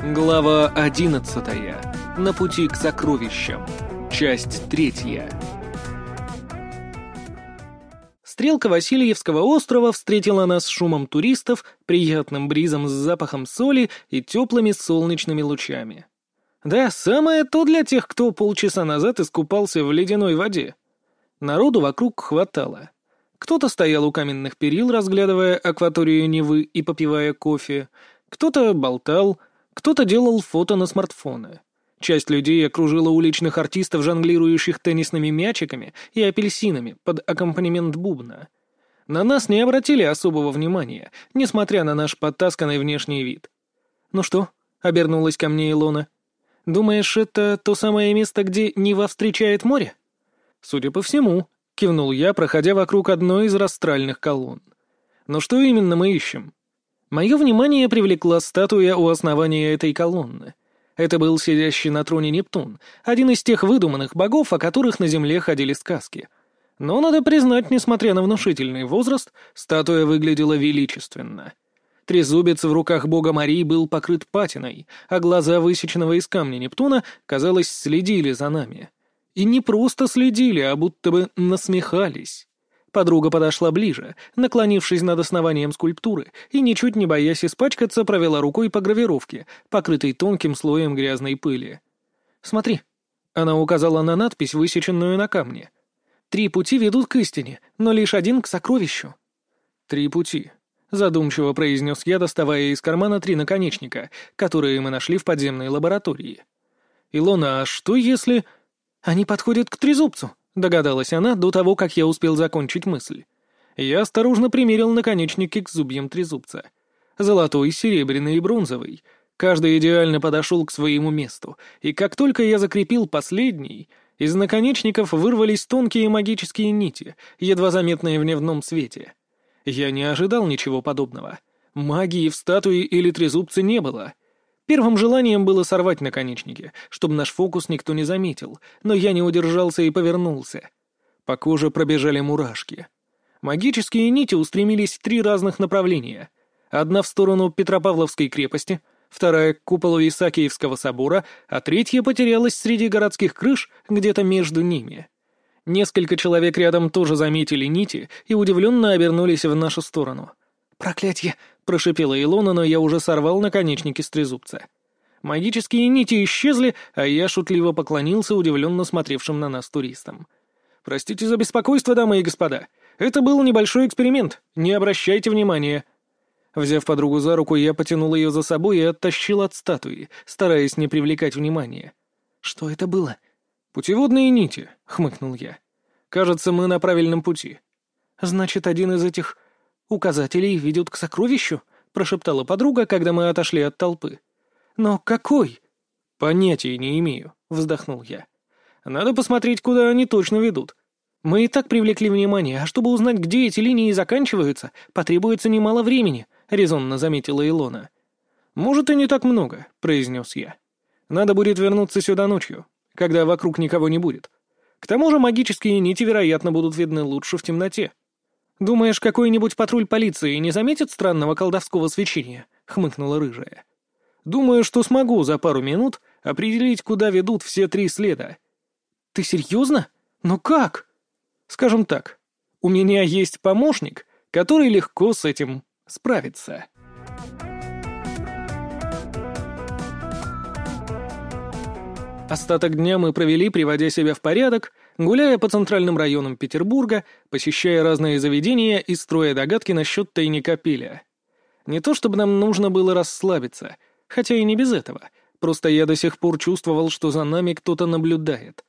Глава одиннадцатая. На пути к сокровищам. Часть третья. Стрелка Васильевского острова встретила нас шумом туристов, приятным бризом с запахом соли и теплыми солнечными лучами. Да, самое то для тех, кто полчаса назад искупался в ледяной воде. Народу вокруг хватало. Кто-то стоял у каменных перил, разглядывая акваторию Невы и попивая кофе, кто-то болтал, кто-то делал фото на смартфоны. Часть людей окружила уличных артистов, жонглирующих теннисными мячиками и апельсинами под аккомпанемент бубна. На нас не обратили особого внимания, несмотря на наш подтасканный внешний вид. «Ну что?» — обернулась ко мне Илона. «Думаешь, это то самое место, где Нева встречает море?» «Судя по всему», — кивнул я, проходя вокруг одной из растральных колонн. «Но что именно мы ищем?» Мое внимание привлекла статуя у основания этой колонны. Это был сидящий на троне Нептун, один из тех выдуманных богов, о которых на Земле ходили сказки. Но, надо признать, несмотря на внушительный возраст, статуя выглядела величественно. Трезубец в руках бога Марии был покрыт патиной, а глаза высеченного из камня Нептуна, казалось, следили за нами. И не просто следили, а будто бы насмехались. Подруга подошла ближе, наклонившись над основанием скульптуры, и, ничуть не боясь испачкаться, провела рукой по гравировке, покрытой тонким слоем грязной пыли. «Смотри». Она указала на надпись, высеченную на камне. «Три пути ведут к истине, но лишь один к сокровищу». «Три пути», — задумчиво произнес я, доставая из кармана три наконечника, которые мы нашли в подземной лаборатории. «Илона, а что если...» «Они подходят к трезубцу», Догадалась она до того, как я успел закончить мысль. Я осторожно примерил наконечники к зубьям трезубца. Золотой, серебряный и бронзовый. Каждый идеально подошел к своему месту, и как только я закрепил последний, из наконечников вырвались тонкие магические нити, едва заметные в дневном свете. Я не ожидал ничего подобного. Магии в статуе или трезубце не было — Первым желанием было сорвать наконечники, чтобы наш фокус никто не заметил, но я не удержался и повернулся. По коже пробежали мурашки. Магические нити устремились в три разных направления. Одна в сторону Петропавловской крепости, вторая — к куполу Исаакиевского собора, а третья потерялась среди городских крыш где-то между ними. Несколько человек рядом тоже заметили нити и удивленно обернулись в нашу сторону. «Проклятье!» Прошипела Илона, но я уже сорвал наконечники с. Магические нити исчезли, а я шутливо поклонился удивленно смотревшим на нас туристам. «Простите за беспокойство, дамы и господа. Это был небольшой эксперимент. Не обращайте внимания». Взяв подругу за руку, я потянул ее за собой и оттащил от статуи, стараясь не привлекать внимания. «Что это было?» «Путеводные нити», — хмыкнул я. «Кажется, мы на правильном пути». «Значит, один из этих «Указателей ведут к сокровищу», — прошептала подруга, когда мы отошли от толпы. «Но какой?» «Понятия не имею», — вздохнул я. «Надо посмотреть, куда они точно ведут. Мы и так привлекли внимание, а чтобы узнать, где эти линии заканчиваются, потребуется немало времени», — резонно заметила Илона. «Может, и не так много», — произнес я. «Надо будет вернуться сюда ночью, когда вокруг никого не будет. К тому же магические нити, вероятно, будут видны лучше в темноте». «Думаешь, какой-нибудь патруль полиции не заметит странного колдовского свечения?» — хмыкнула рыжая. «Думаю, что смогу за пару минут определить, куда ведут все три следа». «Ты серьезно? Но как?» «Скажем так, у меня есть помощник, который легко с этим справится». Остаток дня мы провели, приводя себя в порядок, гуляя по центральным районам Петербурга, посещая разные заведения и строя догадки насчет тайника Пиля. Не то чтобы нам нужно было расслабиться, хотя и не без этого, просто я до сих пор чувствовал, что за нами кто-то наблюдает.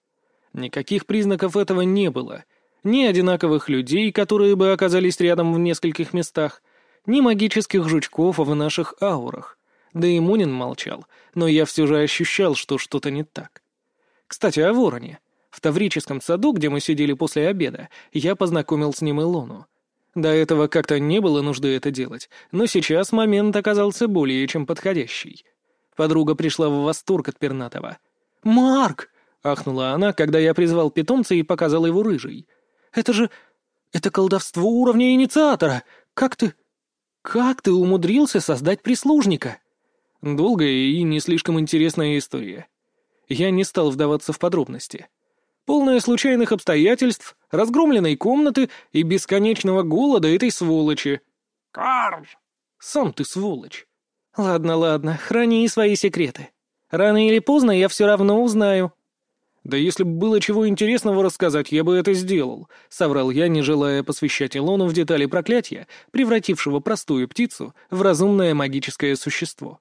Никаких признаков этого не было. Ни одинаковых людей, которые бы оказались рядом в нескольких местах, ни магических жучков в наших аурах. Да и Мунин молчал, но я все же ощущал, что что-то не так. Кстати, о вороне. В Таврическом саду, где мы сидели после обеда, я познакомил с ним Илону. До этого как-то не было нужды это делать, но сейчас момент оказался более чем подходящий. Подруга пришла в восторг от Пернатова. «Марк!» — ахнула она, когда я призвал питомца и показал его рыжий. «Это же... это колдовство уровня инициатора! Как ты... как ты умудрился создать прислужника?» Долгая и не слишком интересная история. Я не стал вдаваться в подробности. Полная случайных обстоятельств, разгромленной комнаты и бесконечного голода этой сволочи. «Карл!» «Сам ты сволочь!» «Ладно, ладно, храни свои секреты. Рано или поздно я все равно узнаю». «Да если бы было чего интересного рассказать, я бы это сделал», — соврал я, не желая посвящать Илону в детали проклятия, превратившего простую птицу в разумное магическое существо.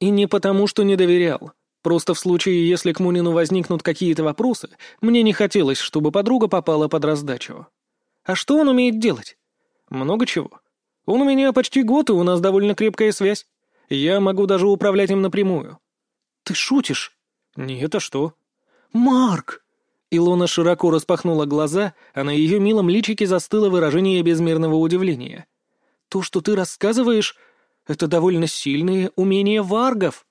И не потому, что не доверял. Просто в случае, если к Мунину возникнут какие-то вопросы, мне не хотелось, чтобы подруга попала под раздачу. А что он умеет делать? Много чего. Он у меня почти год, и у нас довольно крепкая связь. Я могу даже управлять им напрямую. Ты шутишь? Нет, а что? Марк! Илона широко распахнула глаза, а на ее милом личике застыло выражение безмерного удивления. То, что ты рассказываешь, это довольно сильные умения варгов.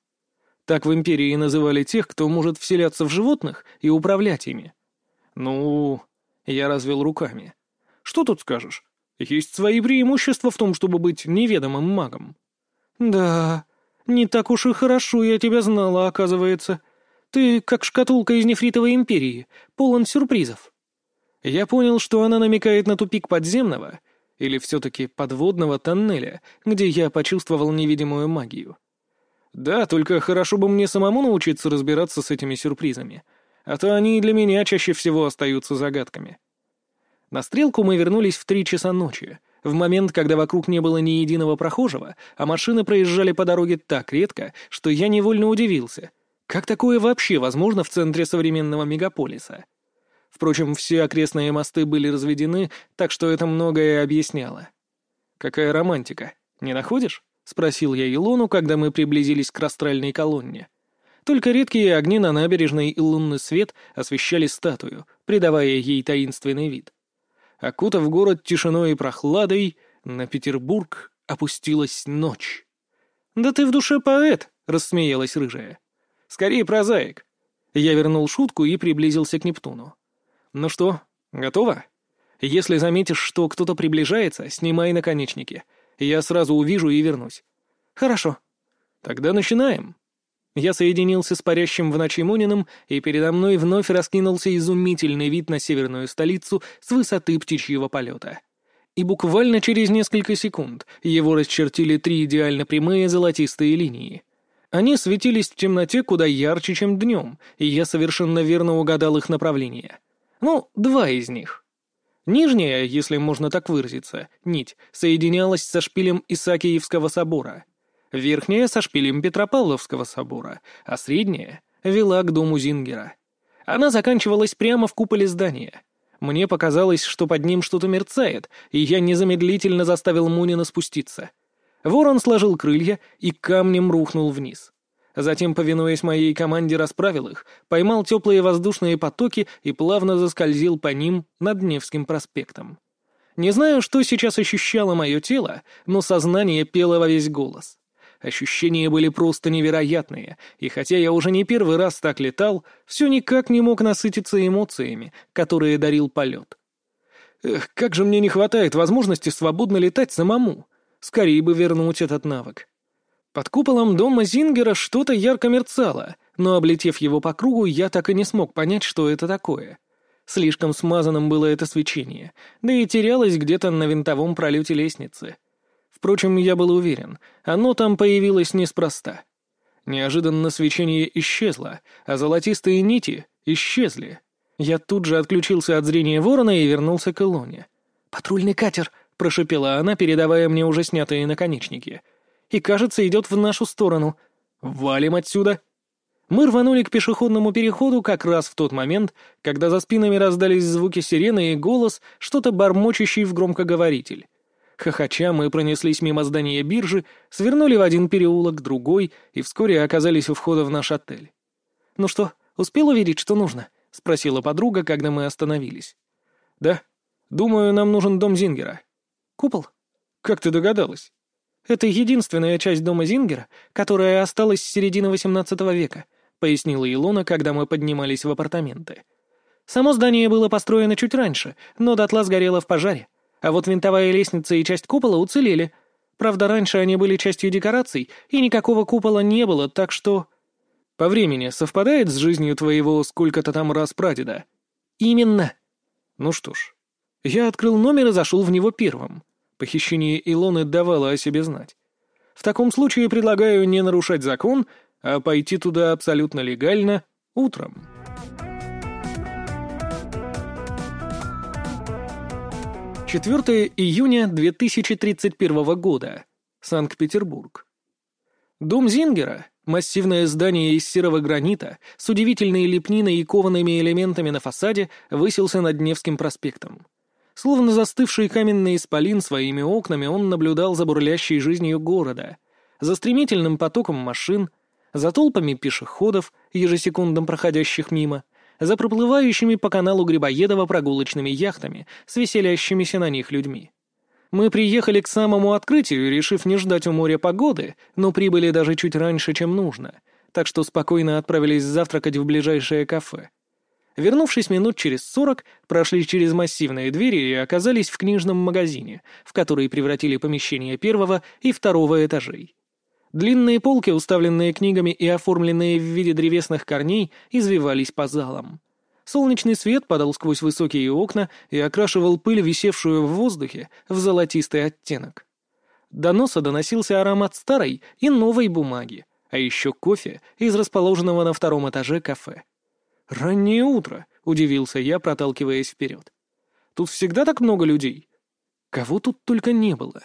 Так в Империи называли тех, кто может вселяться в животных и управлять ими. Ну, я развел руками. Что тут скажешь? Есть свои преимущества в том, чтобы быть неведомым магом. Да, не так уж и хорошо я тебя знала, оказывается. Ты как шкатулка из нефритовой империи, полон сюрпризов. Я понял, что она намекает на тупик подземного или все-таки подводного тоннеля, где я почувствовал невидимую магию. Да, только хорошо бы мне самому научиться разбираться с этими сюрпризами, а то они для меня чаще всего остаются загадками. На стрелку мы вернулись в три часа ночи, в момент, когда вокруг не было ни единого прохожего, а машины проезжали по дороге так редко, что я невольно удивился. Как такое вообще возможно в центре современного мегаполиса? Впрочем, все окрестные мосты были разведены, так что это многое объясняло. «Какая романтика, не находишь?» — спросил я Илону, когда мы приблизились к растральной колонне. Только редкие огни на набережной и лунный свет освещали статую, придавая ей таинственный вид. Окутав город тишиной и прохладой, на Петербург опустилась ночь. «Да ты в душе поэт!» — рассмеялась рыжая. «Скорее прозаик». Я вернул шутку и приблизился к Нептуну. «Ну что, готово? Если заметишь, что кто-то приближается, снимай наконечники. Я сразу увижу и вернусь». «Хорошо». «Тогда начинаем». Я соединился с парящим в ночи Муниным, и передо мной вновь раскинулся изумительный вид на северную столицу с высоты птичьего полета. И буквально через несколько секунд его расчертили три идеально прямые золотистые линии. Они светились в темноте куда ярче, чем днем, и я совершенно верно угадал их направление. Ну, два из них. Нижняя, если можно так выразиться, нить, соединялась со шпилем Исаакиевского собора. Верхняя — со шпилем Петропавловского собора, а средняя вела к дому Зингера. Она заканчивалась прямо в куполе здания. Мне показалось, что под ним что-то мерцает, и я незамедлительно заставил Мунина спуститься. Ворон сложил крылья и камнем рухнул вниз. Затем, повинуясь моей команде, расправил их, поймал теплые воздушные потоки и плавно заскользил по ним над Невским проспектом. Не знаю, что сейчас ощущало мое тело, но сознание пело во весь голос. Ощущения были просто невероятные, и хотя я уже не первый раз так летал, все никак не мог насытиться эмоциями, которые дарил полет. Эх, как же мне не хватает возможности свободно летать самому. Скорее бы вернуть этот навык. Под куполом дома Зингера что-то ярко мерцало, но, облетев его по кругу, я так и не смог понять, что это такое. Слишком смазанным было это свечение, да и терялось где-то на винтовом пролете лестницы. Впрочем, я был уверен, оно там появилось неспроста. Неожиданно свечение исчезло, а золотистые нити исчезли. Я тут же отключился от зрения ворона и вернулся к Илоне. «Патрульный катер!» — прошепела она, передавая мне уже снятые наконечники — и, кажется, идет в нашу сторону. Валим отсюда!» Мы рванули к пешеходному переходу как раз в тот момент, когда за спинами раздались звуки сирены и голос, что-то бормочущий в громкоговоритель. Хохоча мы пронеслись мимо здания биржи, свернули в один переулок, другой, и вскоре оказались у входа в наш отель. «Ну что, успел увидеть, что нужно?» — спросила подруга, когда мы остановились. «Да. Думаю, нам нужен дом Зингера». «Купол?» «Как ты догадалась?» Это единственная часть дома Зингера, которая осталась с середины XVIII века», — пояснила Илона, когда мы поднимались в апартаменты. «Само здание было построено чуть раньше, но дотла сгорело в пожаре, а вот винтовая лестница и часть купола уцелели. Правда, раньше они были частью декораций, и никакого купола не было, так что... По времени совпадает с жизнью твоего сколько-то там раз прадеда? Именно. Ну что ж, я открыл номер и зашел в него первым. Похищение Илоны давало о себе знать. В таком случае предлагаю не нарушать закон, а пойти туда абсолютно легально утром. 4 июня 2031 года. Санкт-Петербург. Дом Зингера, массивное здание из серого гранита с удивительной лепниной и коваными элементами на фасаде, высился над Невским проспектом. Словно застывший каменный исполин своими окнами, он наблюдал за бурлящей жизнью города, за стремительным потоком машин, за толпами пешеходов, ежесекундно проходящих мимо — за проплывающими по каналу Грибоедова прогулочными яхтами с веселящимися на них людьми. Мы приехали к самому открытию, решив не ждать у моря погоды, но прибыли даже чуть раньше, чем нужно, так что спокойно отправились завтракать в ближайшее кафе. Вернувшись минут через сорок, прошли через массивные двери и оказались в книжном магазине, в который превратили помещение первого и второго этажей. Длинные полки, уставленные книгами и оформленные в виде древесных корней, извивались по залам. Солнечный свет падал сквозь высокие окна и окрашивал пыль, висевшую в воздухе, в золотистый оттенок. До носа доносился аромат старой и новой бумаги, а еще кофе из расположенного на втором этаже кафе. «Раннее утро», — удивился я, проталкиваясь вперед. «Тут всегда так много людей?» Кого тут только не было.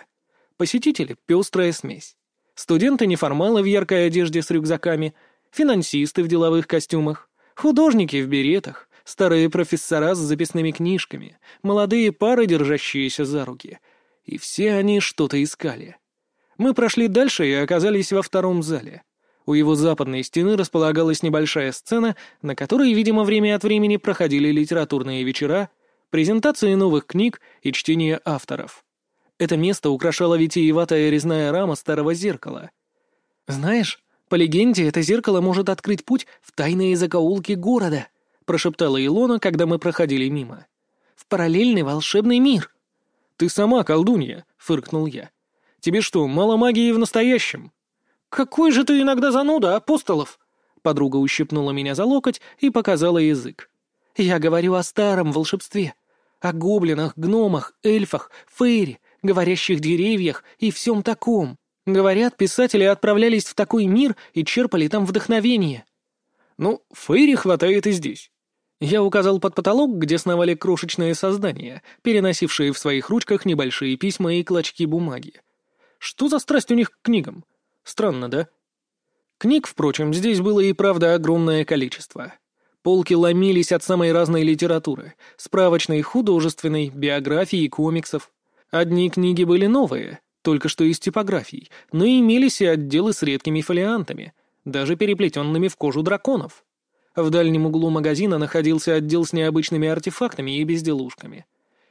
Посетители — пестрая смесь студенты-неформалы в яркой одежде с рюкзаками, финансисты в деловых костюмах, художники в беретах, старые профессора с записными книжками, молодые пары, держащиеся за руки. И все они что-то искали. Мы прошли дальше и оказались во втором зале. У его западной стены располагалась небольшая сцена, на которой, видимо, время от времени проходили литературные вечера, презентации новых книг и чтение авторов. Это место украшала витиеватая резная рама старого зеркала. «Знаешь, по легенде, это зеркало может открыть путь в тайные закоулки города», прошептала Илона, когда мы проходили мимо. «В параллельный волшебный мир». «Ты сама колдунья», — фыркнул я. «Тебе что, мало магии в настоящем?» «Какой же ты иногда зануда, апостолов!» Подруга ущипнула меня за локоть и показала язык. «Я говорю о старом волшебстве. О гоблинах, гномах, эльфах, фейре, говорящих деревьях и всем таком. Говорят, писатели отправлялись в такой мир и черпали там вдохновение. Ну, Фейри хватает и здесь. Я указал под потолок, где сновали крошечные создания, переносившие в своих ручках небольшие письма и клочки бумаги. Что за страсть у них к книгам? Странно, да? Книг, впрочем, здесь было и правда огромное количество. Полки ломились от самой разной литературы, справочной, художественной, биографии комиксов. Одни книги были новые, только что из типографий, но имелись и отделы с редкими фолиантами, даже переплетенными в кожу драконов. В дальнем углу магазина находился отдел с необычными артефактами и безделушками.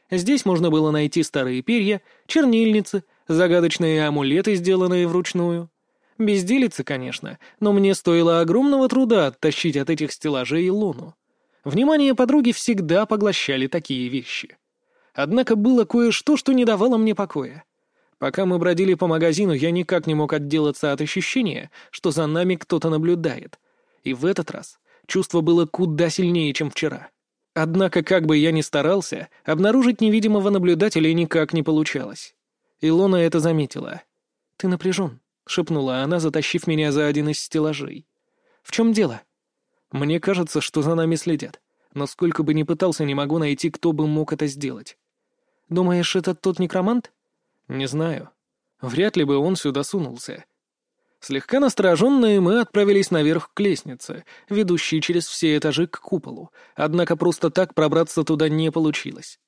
Здесь можно было найти старые перья, чернильницы, загадочные амулеты, сделанные вручную. Безделицы, конечно, но мне стоило огромного труда оттащить от этих стеллажей луну. Внимание подруги всегда поглощали такие вещи. Однако было кое-что, что не давало мне покоя. Пока мы бродили по магазину, я никак не мог отделаться от ощущения, что за нами кто-то наблюдает. И в этот раз чувство было куда сильнее, чем вчера. Однако, как бы я ни старался, обнаружить невидимого наблюдателя никак не получалось. Илона это заметила. «Ты напряжен», — шепнула она, затащив меня за один из стеллажей. «В чем дело?» «Мне кажется, что за нами следят, но сколько бы ни пытался, не могу найти, кто бы мог это сделать. Думаешь, это тот некромант? Не знаю. Вряд ли бы он сюда сунулся. Слегка настороженные мы отправились наверх к лестнице, ведущей через все этажи к куполу, однако просто так пробраться туда не получилось.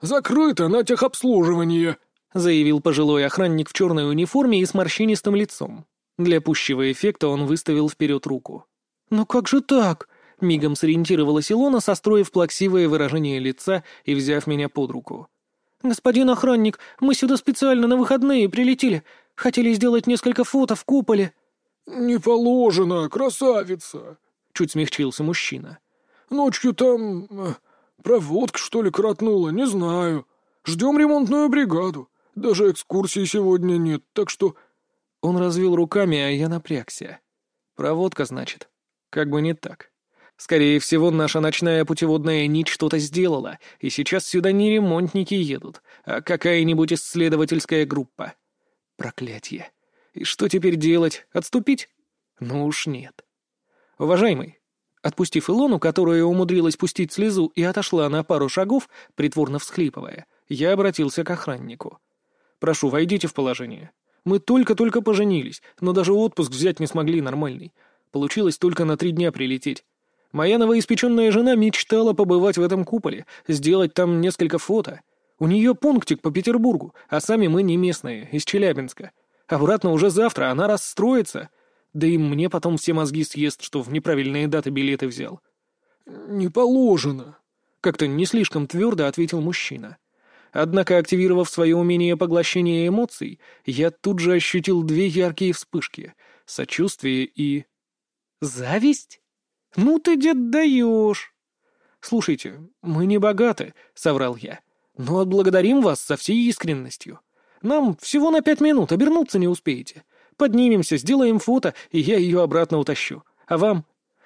«Закрыто на техобслуживание», — заявил пожилой охранник в черной униформе и с морщинистым лицом. Для пущего эффекта он выставил вперед руку. «Но как же так?» — мигом сориентировалась Илона, состроив плаксивое выражение лица и взяв меня под руку. «Господин охранник, мы сюда специально на выходные прилетели. Хотели сделать несколько фото в куполе». «Не положено, красавица!» — чуть смягчился мужчина. «Ночью там... Э, проводка, что ли, коротнула, не знаю. Ждем ремонтную бригаду. Даже экскурсии сегодня нет, так что...» Он развел руками, а я напрягся. «Проводка, значит. Как бы не так. Скорее всего, наша ночная путеводная нить что-то сделала, и сейчас сюда не ремонтники едут, а какая-нибудь исследовательская группа. Проклятье. И что теперь делать? Отступить? Ну уж нет. Уважаемый, отпустив Илону, которая умудрилась пустить слезу и отошла на пару шагов, притворно всхлипывая, я обратился к охраннику. «Прошу, войдите в положение. Мы только-только поженились, но даже отпуск взять не смогли нормальный. Получилось только на три дня прилететь. Моя новоиспеченная жена мечтала побывать в этом куполе, сделать там несколько фото. У нее пунктик по Петербургу, а сами мы не местные, из Челябинска. Обратно уже завтра, она расстроится. Да и мне потом все мозги съест, что в неправильные даты билеты взял. «Не положено», — как-то не слишком твердо ответил мужчина. Однако, активировав свое умение поглощения эмоций, я тут же ощутил две яркие вспышки — сочувствие и... Зависть? «Ну ты, дед, даешь!» «Слушайте, мы не богаты», — соврал я, — «но отблагодарим вас со всей искренностью. Нам всего на пять минут, обернуться не успеете. Поднимемся, сделаем фото, и я ее обратно утащу. А вам?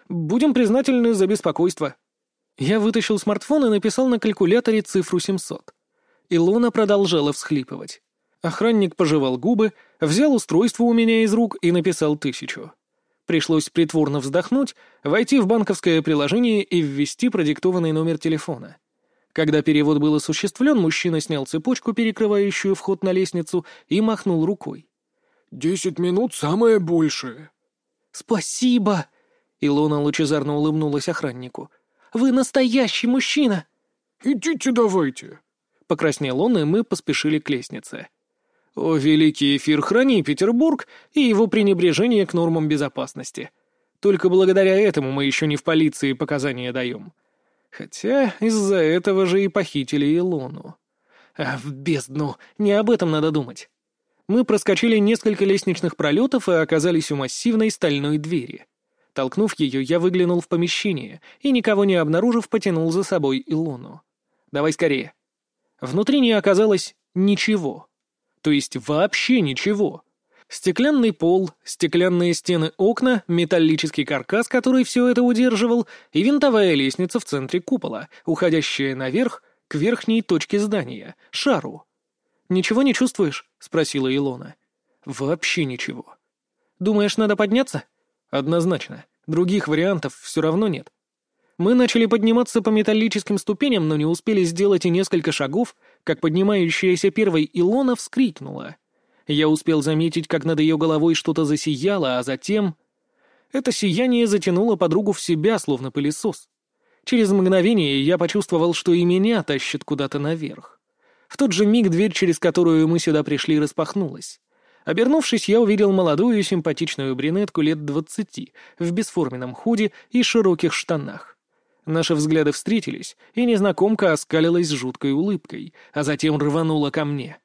Будем признательны за беспокойство». Я вытащил смартфон и написал на калькуляторе цифру 700. Илона продолжала всхлипывать. Охранник пожевал губы, взял устройство у меня из рук и написал тысячу. Пришлось притворно вздохнуть, войти в банковское приложение и ввести продиктованный номер телефона. Когда перевод был осуществлен, мужчина снял цепочку, перекрывающую вход на лестницу, и махнул рукой. «Десять минут — самое большее». «Спасибо!» — Илона лучезарно улыбнулась охраннику. «Вы настоящий мужчина!» «Идите давайте!» Покраснел он, и мы поспешили к лестнице. О, великий эфир, храни Петербург и его пренебрежение к нормам безопасности. Только благодаря этому мы еще не в полиции показания даем. Хотя из-за этого же и похитили Илону. А в бездну, не об этом надо думать. Мы проскочили несколько лестничных пролетов и оказались у массивной стальной двери. Толкнув ее, я выглянул в помещение и, никого не обнаружив, потянул за собой Илону. «Давай скорее». Внутри не оказалось ничего. То есть вообще ничего. Стеклянный пол, стеклянные стены окна, металлический каркас, который все это удерживал, и винтовая лестница в центре купола, уходящая наверх к верхней точке здания, шару. «Ничего не чувствуешь?» — спросила Илона. «Вообще ничего». «Думаешь, надо подняться?» «Однозначно. Других вариантов все равно нет». Мы начали подниматься по металлическим ступеням, но не успели сделать и несколько шагов, как поднимающаяся первой Илона вскрикнула. Я успел заметить, как над ее головой что-то засияло, а затем... Это сияние затянуло подругу в себя, словно пылесос. Через мгновение я почувствовал, что и меня тащит куда-то наверх. В тот же миг дверь, через которую мы сюда пришли, распахнулась. Обернувшись, я увидел молодую симпатичную брюнетку лет двадцати, в бесформенном худи и широких штанах. Наши взгляды встретились, и незнакомка оскалилась жуткой улыбкой, а затем рванула ко мне.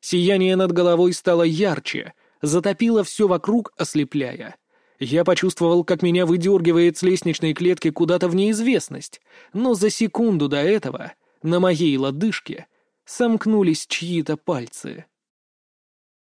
Сияние над головой стало ярче, затопило все вокруг, ослепляя. Я почувствовал, как меня выдергивает с лестничной клетки куда-то в неизвестность, но за секунду до этого на моей лодыжке сомкнулись чьи-то пальцы.